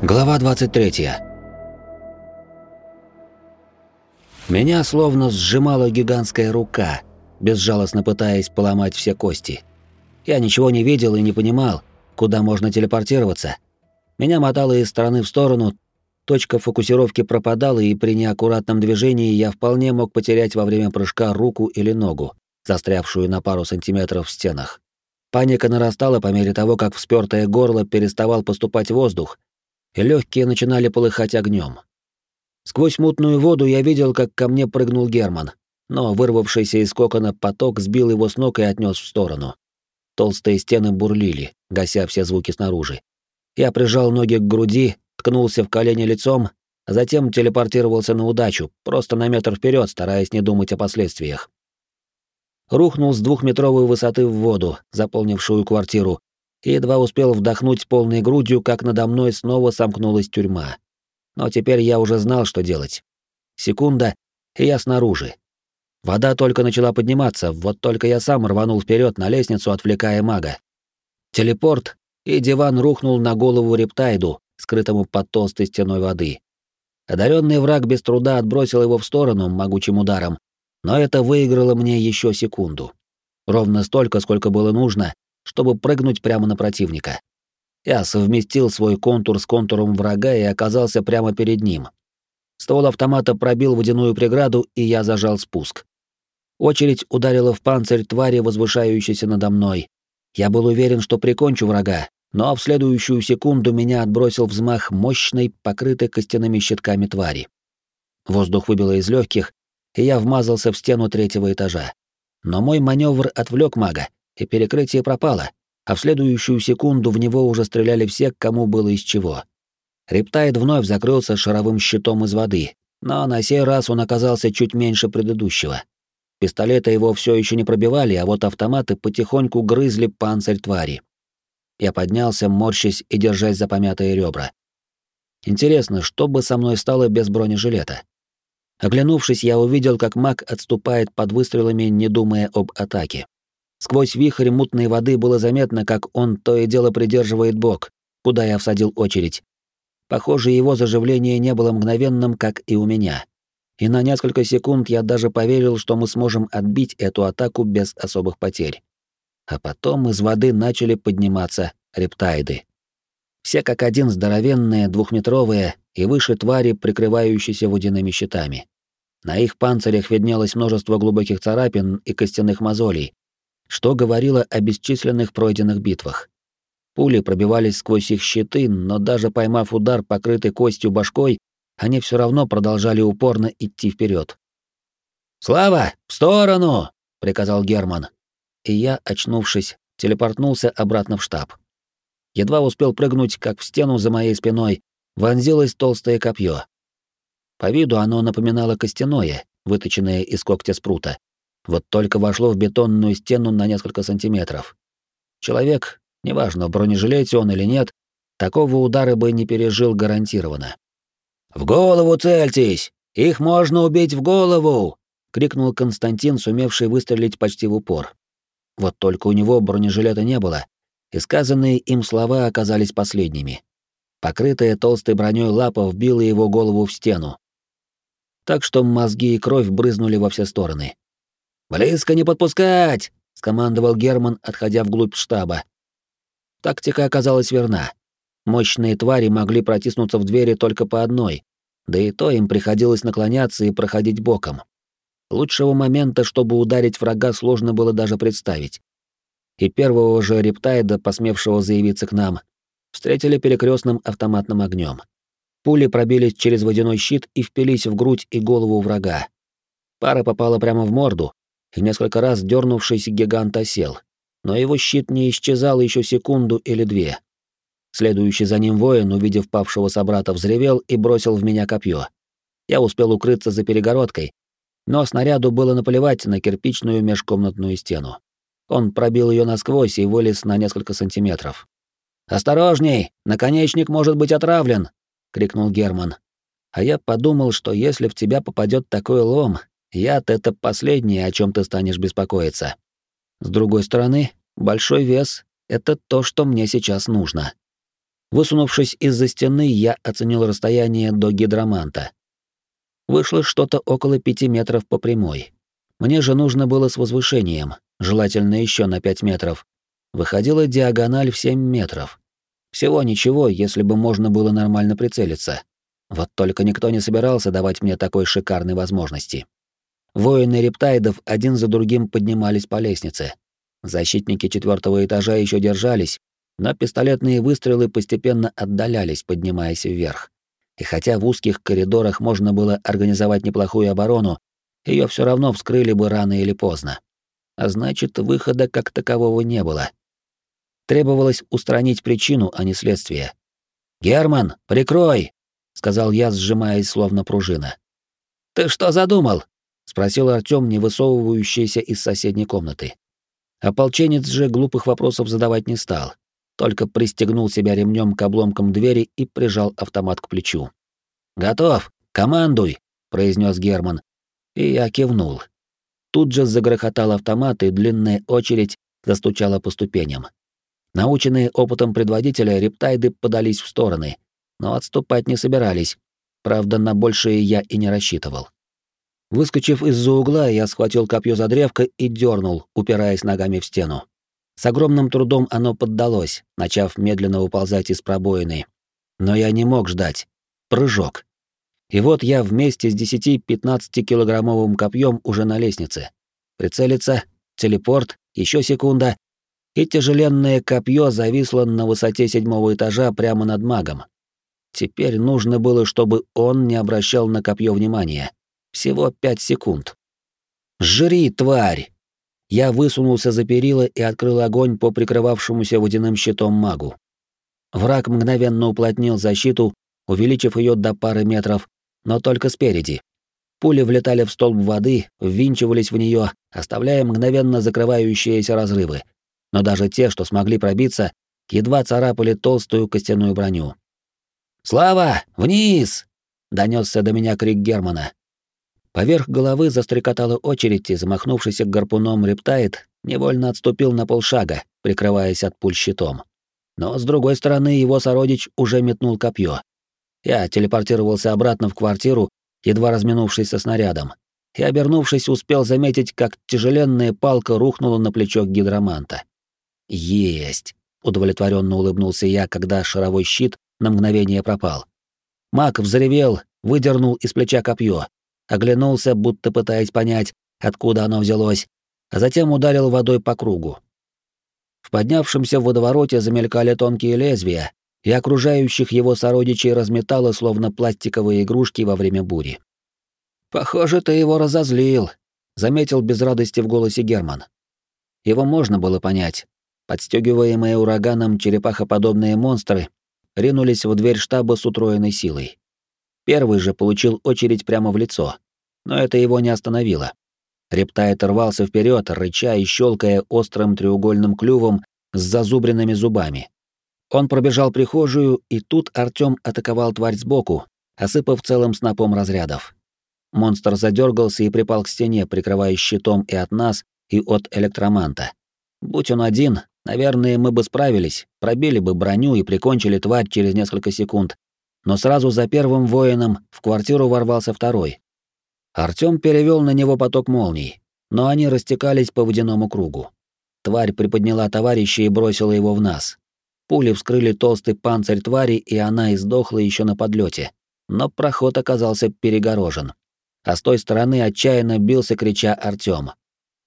Глава 23. Меня словно сжимала гигантская рука, безжалостно пытаясь поломать все кости. Я ничего не видел и не понимал, куда можно телепортироваться. Меня мотало из стороны в сторону, точка фокусировки пропадала, и при неаккуратном движении я вполне мог потерять во время прыжка руку или ногу, застрявшую на пару сантиметров в стенах. Паника нарастала по мере того, как в спёртое горло переставал поступать воздух, и легкие начинали полыхать огнем. Сквозь мутную воду я видел, как ко мне прыгнул Герман, но вырвавшийся из кокона поток сбил его с ног и отнес в сторону. Толстые стены бурлили, гася все звуки снаружи. Я прижал ноги к груди, ткнулся в колени лицом, а затем телепортировался на удачу, просто на метр вперед, стараясь не думать о последствиях. Рухнул с двухметровой высоты в воду, заполнившую квартиру, и едва успел вдохнуть полной грудью, как надо мной снова сомкнулась тюрьма. Но теперь я уже знал, что делать. Секунда, и я снаружи. Вода только начала подниматься, вот только я сам рванул вперед на лестницу, отвлекая мага. Телепорт, и диван рухнул на голову рептайду, скрытому под толстой стеной воды. Одаренный враг без труда отбросил его в сторону могучим ударом, но это выиграло мне еще секунду. Ровно столько, сколько было нужно, чтобы прыгнуть прямо на противника. Я совместил свой контур с контуром врага и оказался прямо перед ним. Ствол автомата пробил водяную преграду, и я зажал спуск. Очередь ударила в панцирь твари, возвышающейся надо мной. Я был уверен, что прикончу врага, но в следующую секунду меня отбросил взмах мощной, покрытой костяными щитками твари. Воздух выбило из легких, и я вмазался в стену третьего этажа. Но мой маневр отвлек мага, и перекрытие пропало, а в следующую секунду в него уже стреляли все, кому было из чего. Рептайд вновь закрылся шаровым щитом из воды, но на сей раз он оказался чуть меньше предыдущего. Пистолеты его все еще не пробивали, а вот автоматы потихоньку грызли панцирь твари. Я поднялся, морщась и держась за помятые ребра. Интересно, что бы со мной стало без бронежилета? Оглянувшись, я увидел, как маг отступает под выстрелами, не думая об атаке. Сквозь вихрь мутной воды было заметно, как он то и дело придерживает бок, куда я всадил очередь. Похоже, его заживление не было мгновенным, как и у меня. И на несколько секунд я даже поверил, что мы сможем отбить эту атаку без особых потерь. А потом из воды начали подниматься рептайды. Все как один здоровенные, двухметровые и выше твари, прикрывающиеся водяными щитами. На их панцирях виднелось множество глубоких царапин и костяных мозолей, что говорило о бесчисленных пройденных битвах. Пули пробивались сквозь их щиты, но даже поймав удар, покрытый костью башкой, они все равно продолжали упорно идти вперед. «Слава, в сторону!» — приказал Герман. И я, очнувшись, телепортнулся обратно в штаб. Едва успел прыгнуть, как в стену за моей спиной вонзилось толстое копье. По виду оно напоминало костяное, выточенное из когтя спрута, вот только вошло в бетонную стену на несколько сантиметров. Человек, неважно, в бронежилете он или нет, такого удара бы не пережил гарантированно. «В голову цельтесь! Их можно убить в голову!» — крикнул Константин, сумевший выстрелить почти в упор. Вот только у него бронежилета не было, и сказанные им слова оказались последними. Покрытая толстой броней лапа вбила его голову в стену. Так что мозги и кровь брызнули во все стороны. «Близко не подпускать!» — скомандовал Герман, отходя вглубь штаба. Тактика оказалась верна. Мощные твари могли протиснуться в двери только по одной, да и то им приходилось наклоняться и проходить боком. Лучшего момента, чтобы ударить врага, сложно было даже представить. И первого же рептайда, посмевшего заявиться к нам, встретили перекрестным автоматным огнем. Пули пробились через водяной щит и впились в грудь и голову врага. Пара попала прямо в морду, и несколько раз дернувшийся гигант осел, но его щит не исчезал еще секунду или две. Следующий за ним воин, увидев павшего собрата, взревел и бросил в меня копье. Я успел укрыться за перегородкой, но снаряду было наплевать на кирпичную межкомнатную стену. Он пробил ее насквозь и вылез на несколько сантиметров. «Осторожней! Наконечник может быть отравлен!» — крикнул Герман. А я подумал, что если в тебя попадет такой лом, Яд — это последнее, о чем ты станешь беспокоиться. С другой стороны, большой вес — это то, что мне сейчас нужно. Высунувшись из-за стены, я оценил расстояние до гидроманта. Вышло что-то около пяти метров по прямой. Мне же нужно было с возвышением, желательно еще на пять метров. Выходила диагональ в семь метров. Всего ничего, если бы можно было нормально прицелиться. Вот только никто не собирался давать мне такой шикарной возможности. Воины рептайдов один за другим поднимались по лестнице. Защитники четвертого этажа еще держались, но пистолетные выстрелы постепенно отдалялись, поднимаясь вверх. И хотя в узких коридорах можно было организовать неплохую оборону, ее все равно вскрыли бы рано или поздно. А значит, выхода как такового не было. Требовалось устранить причину, а не следствие. «Герман, прикрой!» — сказал я, сжимаясь словно пружина. «Ты что задумал?» — спросил Артём, не высовывающийся из соседней комнаты. Ополченец же глупых вопросов задавать не стал, только пристегнул себя ремнем к обломкам двери и прижал автомат к плечу. «Готов! Командуй!» — произнес Герман. И я кивнул. Тут же загрохотал автомат, и длинная очередь застучала по ступеням. Наученные опытом предводителя, рептайды подались в стороны, но отступать не собирались. Правда, на большее я и не рассчитывал. Выскочив из-за угла, я схватил копье за древко и дернул, упираясь ногами в стену. С огромным трудом оно поддалось, начав медленно уползать из пробоины. Но я не мог ждать. Прыжок. И вот я вместе с 10-15 килограммовым копьем уже на лестнице. Прицелиться, телепорт, еще секунда, и тяжеленное копье зависло на высоте седьмого этажа прямо над магом. Теперь нужно было, чтобы он не обращал на копье внимания. Всего пять секунд. «Жри, тварь!» Я высунулся за перила и открыл огонь по прикрывавшемуся водяным щитом магу. Враг мгновенно уплотнил защиту, увеличив ее до пары метров, но только спереди. Пули влетали в столб воды, ввинчивались в нее, оставляя мгновенно закрывающиеся разрывы. Но даже те, что смогли пробиться, едва царапали толстую костяную броню. «Слава! Вниз!» — донесся до меня крик Германа. Поверх головы застрекотала очередь, и замахнувшийся гарпуном рептайд невольно отступил на полшага, прикрываясь от пуль щитом. Но с другой стороны его сородич уже метнул копье. Я телепортировался обратно в квартиру, едва разминувшись со снарядом, и, обернувшись, успел заметить, как тяжеленная палка рухнула на плечо гидроманта. «Есть!» — удовлетворенно улыбнулся я, когда шаровой щит на мгновение пропал. Маг взревел, выдернул из плеча копье, оглянулся, будто пытаясь понять, откуда оно взялось, а затем ударил водой по кругу. В поднявшемся водовороте замелькали тонкие лезвия, и окружающих его сородичей разметало, словно пластиковые игрушки во время бури. «Похоже, ты его разозлил», — заметил без радости в голосе Герман. Его можно было понять. Подстегиваемые ураганом черепахоподобные монстры ринулись в дверь штаба с утроенной силой. Первый же получил очередь прямо в лицо, но это его не остановило. Рептайт рвался вперед, рыча и щелкая острым треугольным клювом с зазубренными зубами. Он пробежал прихожую, и тут Артём атаковал тварь сбоку, осыпав целым снопом разрядов. Монстр задергался и припал к стене, прикрывая щитом и от нас, и от электроманта. Будь он один, наверное, мы бы справились, пробили бы броню и прикончили тварь через несколько секунд, но сразу за первым воином в квартиру ворвался второй. Артём перевёл на него поток молний, но они растекались по водяному кругу. Тварь приподняла товарища и бросила его в нас. Пули вскрыли толстый панцирь твари, и она издохла ещё на подлёте. Но проход оказался перегорожен. А с той стороны отчаянно бился, крича Артём.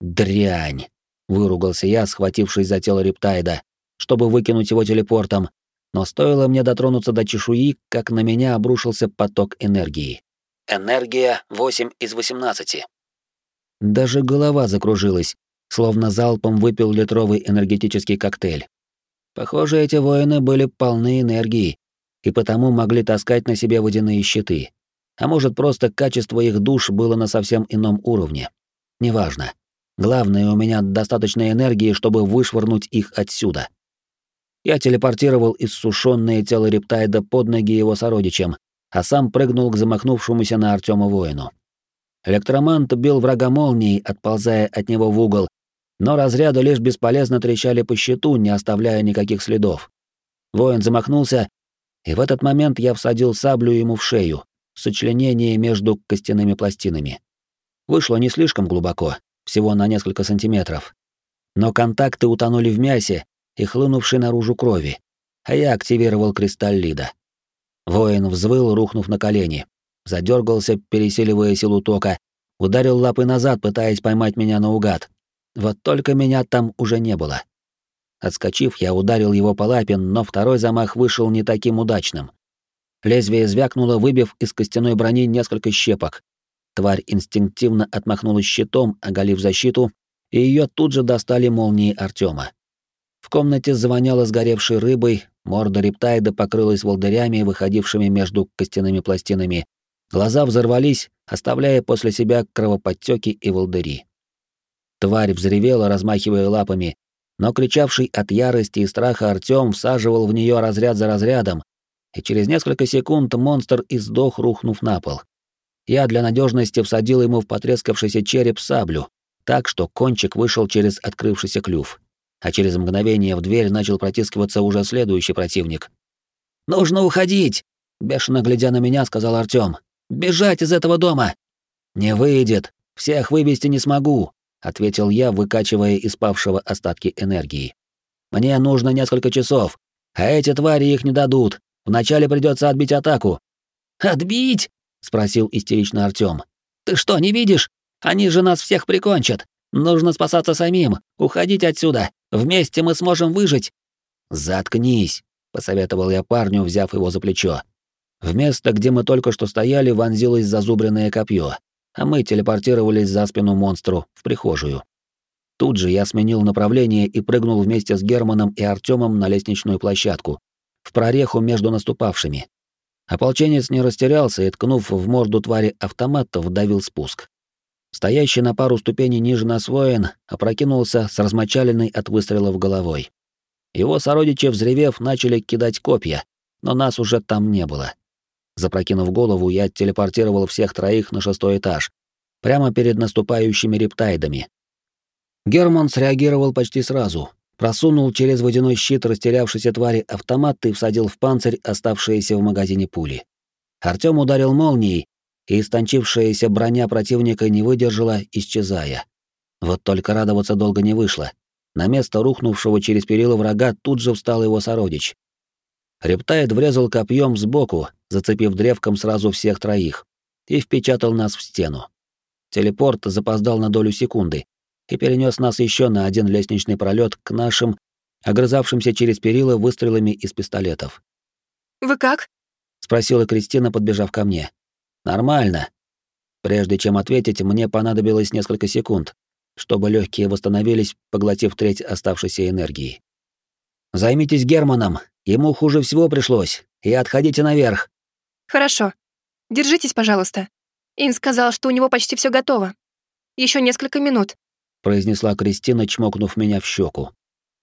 «Дрянь!» — выругался я, схватившись за тело рептайда, чтобы выкинуть его телепортом, но стоило мне дотронуться до чешуи, как на меня обрушился поток энергии. Энергия 8 из 18. Даже голова закружилась, словно залпом выпил литровый энергетический коктейль. Похоже, эти воины были полны энергии и потому могли таскать на себе водяные щиты. А может, просто качество их душ было на совсем ином уровне. Неважно. Главное, у меня достаточно энергии, чтобы вышвырнуть их отсюда. Я телепортировал иссушенное тело рептайда под ноги его сородичам, а сам прыгнул к замахнувшемуся на Артема воину. Электромант бил врага молнией, отползая от него в угол, но разряды лишь бесполезно трещали по щиту, не оставляя никаких следов. Воин замахнулся, и в этот момент я всадил саблю ему в шею, сочленение между костяными пластинами. Вышло не слишком глубоко, всего на несколько сантиметров. Но контакты утонули в мясе и хлынувшей наружу крови, а я активировал кристалл лида. Воин взвыл, рухнув на колени, задергался, пересиливая силу тока, ударил лапы назад, пытаясь поймать меня наугад. Вот только меня там уже не было. Отскочив, я ударил его по лапе, но второй замах вышел не таким удачным. Лезвие звякнуло, выбив из костяной брони несколько щепок. Тварь инстинктивно отмахнулась щитом, оголив защиту, и ее тут же достали молнии Артема. В комнате завоняло сгоревшей рыбой, морда рептайда покрылась волдырями, выходившими между костяными пластинами. Глаза взорвались, оставляя после себя кровоподтеки и волдыри. Тварь взревела, размахивая лапами, но кричавший от ярости и страха Артём всаживал в нее разряд за разрядом, и через несколько секунд монстр издох, рухнув на пол. Я для надежности всадил ему в потрескавшийся череп саблю, так что кончик вышел через открывшийся клюв а через мгновение в дверь начал протискиваться уже следующий противник. «Нужно уходить!» — бешено глядя на меня, сказал Артём. «Бежать из этого дома!» «Не выйдет! Всех вывести не смогу!» — ответил я, выкачивая из павшего остатки энергии. «Мне нужно несколько часов, а эти твари их не дадут. Вначале придется отбить атаку». «Отбить?» — спросил истерично Артём. «Ты что, не видишь? Они же нас всех прикончат. Нужно спасаться самим, уходить отсюда. Вместе мы сможем выжить. Заткнись, посоветовал я парню, взяв его за плечо. В место, где мы только что стояли, вонзилось зазубренное копье, а мы телепортировались за спину монстру в прихожую. Тут же я сменил направление и прыгнул вместе с Германом и Артемом на лестничную площадку, в прореху между наступавшими. Ополченец не растерялся и, ткнув в морду твари автомата, вдавил спуск. Стоящий на пару ступеней ниже нас воин опрокинулся с размочаленной от выстрелов головой. Его сородичи, взревев, начали кидать копья, но нас уже там не было. Запрокинув голову, я телепортировал всех троих на шестой этаж, прямо перед наступающими рептайдами. Герман среагировал почти сразу, просунул через водяной щит растерявшейся твари автомат и всадил в панцирь оставшиеся в магазине пули. Артём ударил молнией, и истончившаяся броня противника не выдержала, исчезая. Вот только радоваться долго не вышло. На место рухнувшего через перила врага тут же встал его сородич. Рептайд врезал копьем сбоку, зацепив древком сразу всех троих, и впечатал нас в стену. Телепорт запоздал на долю секунды и перенес нас еще на один лестничный пролет к нашим, огрызавшимся через перила выстрелами из пистолетов. «Вы как?» — спросила Кристина, подбежав ко мне. Нормально. Прежде чем ответить, мне понадобилось несколько секунд, чтобы легкие восстановились, поглотив треть оставшейся энергии. Займитесь Германом, ему хуже всего пришлось, и отходите наверх. Хорошо. Держитесь, пожалуйста. Ин сказал, что у него почти все готово. Еще несколько минут, произнесла Кристина, чмокнув меня в щеку,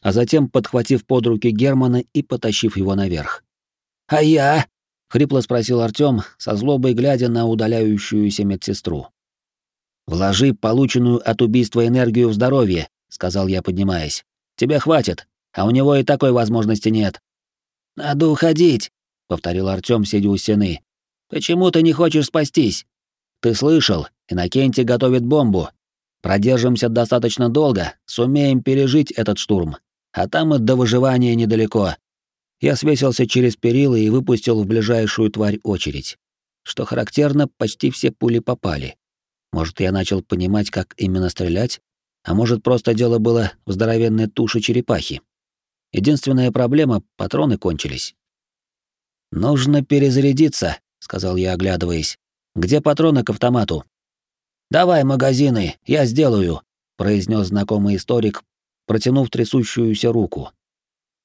а затем подхватив под руки Германа и потащив его наверх. А я? Хрипло спросил Артём, со злобой глядя на удаляющуюся медсестру. Вложи полученную от убийства энергию в здоровье, сказал я, поднимаясь. Тебе хватит, а у него и такой возможности нет. Надо уходить, повторил Артём, сидя у стены. Почему ты не хочешь спастись? Ты слышал, Иннокентий готовит бомбу. Продержимся достаточно долго, сумеем пережить этот штурм. А там и до выживания недалеко. Я свесился через перила и выпустил в ближайшую тварь очередь. Что характерно, почти все пули попали. Может, я начал понимать, как именно стрелять, а может, просто дело было в здоровенной туше черепахи. Единственная проблема — патроны кончились. «Нужно перезарядиться», — сказал я, оглядываясь. «Где патроны к автомату?» «Давай магазины, я сделаю», — произнес знакомый историк, протянув трясущуюся руку.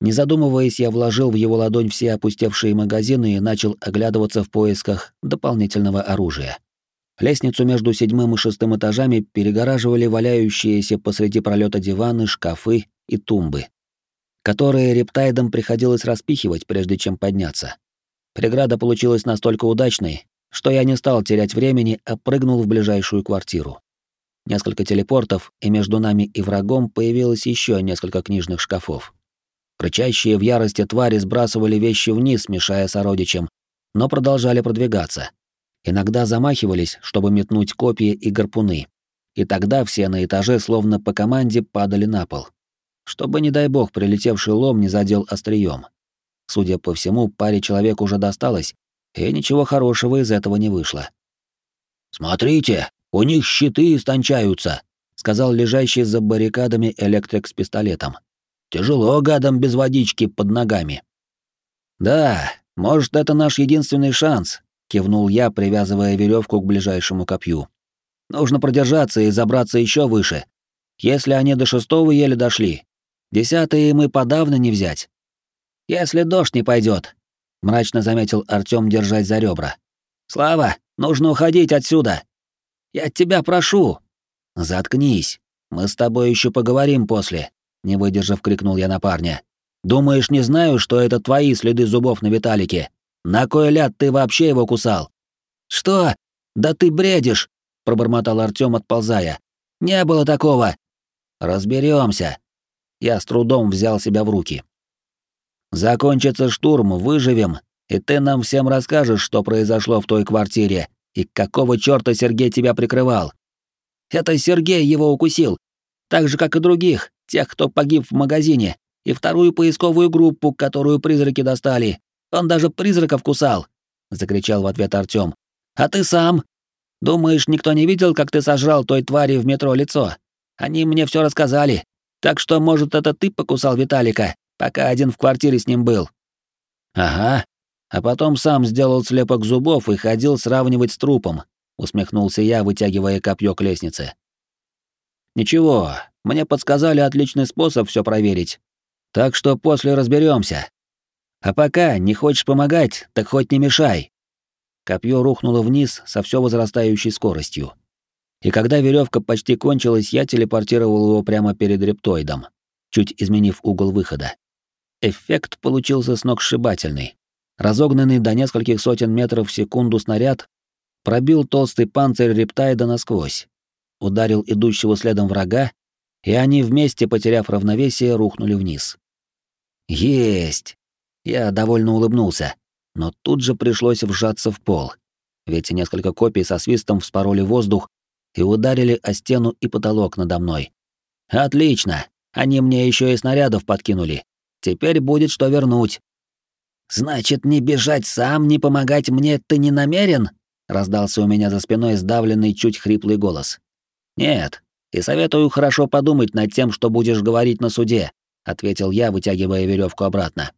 Не задумываясь, я вложил в его ладонь все опустевшие магазины и начал оглядываться в поисках дополнительного оружия. Лестницу между седьмым и шестым этажами перегораживали валяющиеся посреди пролета диваны, шкафы и тумбы, которые рептайдам приходилось распихивать, прежде чем подняться. Преграда получилась настолько удачной, что я не стал терять времени, а прыгнул в ближайшую квартиру. Несколько телепортов, и между нами и врагом появилось еще несколько книжных шкафов. Рычащие в ярости твари сбрасывали вещи вниз, мешая сородичам, но продолжали продвигаться. Иногда замахивались, чтобы метнуть копья и гарпуны. И тогда все на этаже словно по команде падали на пол. Чтобы, не дай бог, прилетевший лом не задел острием. Судя по всему, паре человек уже досталось, и ничего хорошего из этого не вышло. «Смотрите, у них щиты истончаются», — сказал лежащий за баррикадами электрик с пистолетом. «Тяжело гадам без водички под ногами». «Да, может, это наш единственный шанс», — кивнул я, привязывая веревку к ближайшему копью. «Нужно продержаться и забраться еще выше. Если они до шестого еле дошли, десятые мы подавно не взять. Если дождь не пойдет, мрачно заметил Артём, держась за ребра. Слава, нужно уходить отсюда. Я тебя прошу. Заткнись. Мы с тобой еще поговорим после, не выдержав, крикнул я на парня. Думаешь, не знаю, что это твои следы зубов на Виталике? На кой ляд ты вообще его кусал? Что? Да ты бредишь, пробормотал Артём, отползая. Не было такого. Разберемся. Я с трудом взял себя в руки. Закончится штурм, выживем, и ты нам всем расскажешь, что произошло в той квартире и какого чёрта Сергей тебя прикрывал. Это Сергей его укусил, так же, как и других, тех, кто погиб в магазине, и вторую поисковую группу, которую призраки достали. Он даже призраков кусал!» — закричал в ответ Артём. «А ты сам? Думаешь, никто не видел, как ты сожрал той твари в метро лицо? Они мне все рассказали. Так что, может, это ты покусал Виталика, пока один в квартире с ним был. Ага. А потом сам сделал слепок зубов и ходил сравнивать с трупом, усмехнулся я, вытягивая копье к лестнице. Ничего, мне подсказали отличный способ все проверить. Так что после разберемся. А пока не хочешь помогать, так хоть не мешай. Копье рухнуло вниз со все возрастающей скоростью. И когда веревка почти кончилась, я телепортировал его прямо перед рептоидом, чуть изменив угол выхода. Эффект получился сногсшибательный. Разогнанный до нескольких сотен метров в секунду снаряд пробил толстый панцирь рептайда насквозь, ударил идущего следом врага, и они вместе, потеряв равновесие, рухнули вниз. Есть! Я довольно улыбнулся, но тут же пришлось вжаться в пол, ведь несколько копий со свистом вспороли воздух и ударили о стену и потолок надо мной. Отлично! Они мне еще и снарядов подкинули. Теперь будет что вернуть. Значит, не бежать сам, не помогать мне ты не намерен? раздался у меня за спиной сдавленный, чуть хриплый голос. Нет, и советую хорошо подумать над тем, что будешь говорить на суде, ответил я, вытягивая веревку обратно.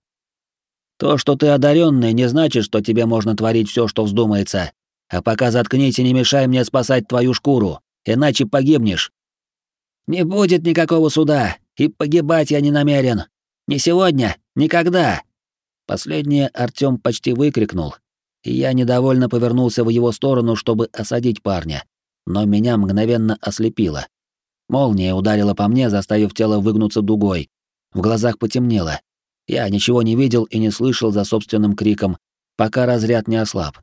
То, что ты одаренный, не значит, что тебе можно творить все, что вздумается. А пока заткнись и не мешай мне спасать твою шкуру, иначе погибнешь. Не будет никакого суда, и погибать я не намерен. Не сегодня, никогда!» Последнее Артём почти выкрикнул, и я недовольно повернулся в его сторону, чтобы осадить парня, но меня мгновенно ослепило. Молния ударила по мне, заставив тело выгнуться дугой. В глазах потемнело. Я ничего не видел и не слышал за собственным криком, пока разряд не ослаб.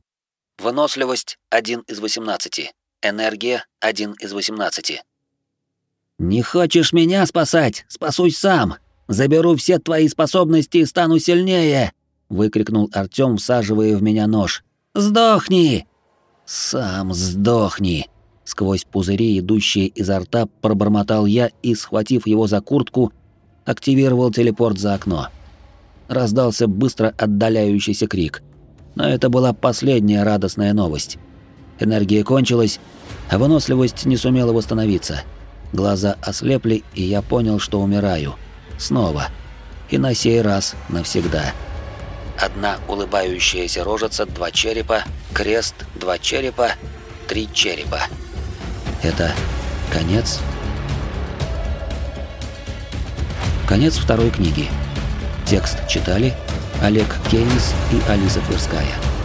Выносливость 1 из 18. Энергия 1 из 18. «Не хочешь меня спасать? Спасусь сам!» Заберу все твои способности и стану сильнее!» — выкрикнул Артём, всаживая в меня нож. «Сдохни!» «Сам сдохни!» Сквозь пузыри, идущие изо рта, пробормотал я и, схватив его за куртку, активировал телепорт за окно. Раздался быстро отдаляющийся крик. Но это была последняя радостная новость. Энергия кончилась, а выносливость не сумела восстановиться. Глаза ослепли, и я понял, что умираю. Снова. И на сей раз навсегда. Одна улыбающаяся рожица, два черепа, крест, два черепа, три черепа. Это конец? Конец второй книги. Текст читали Олег Кейнс и Алиса Тверская.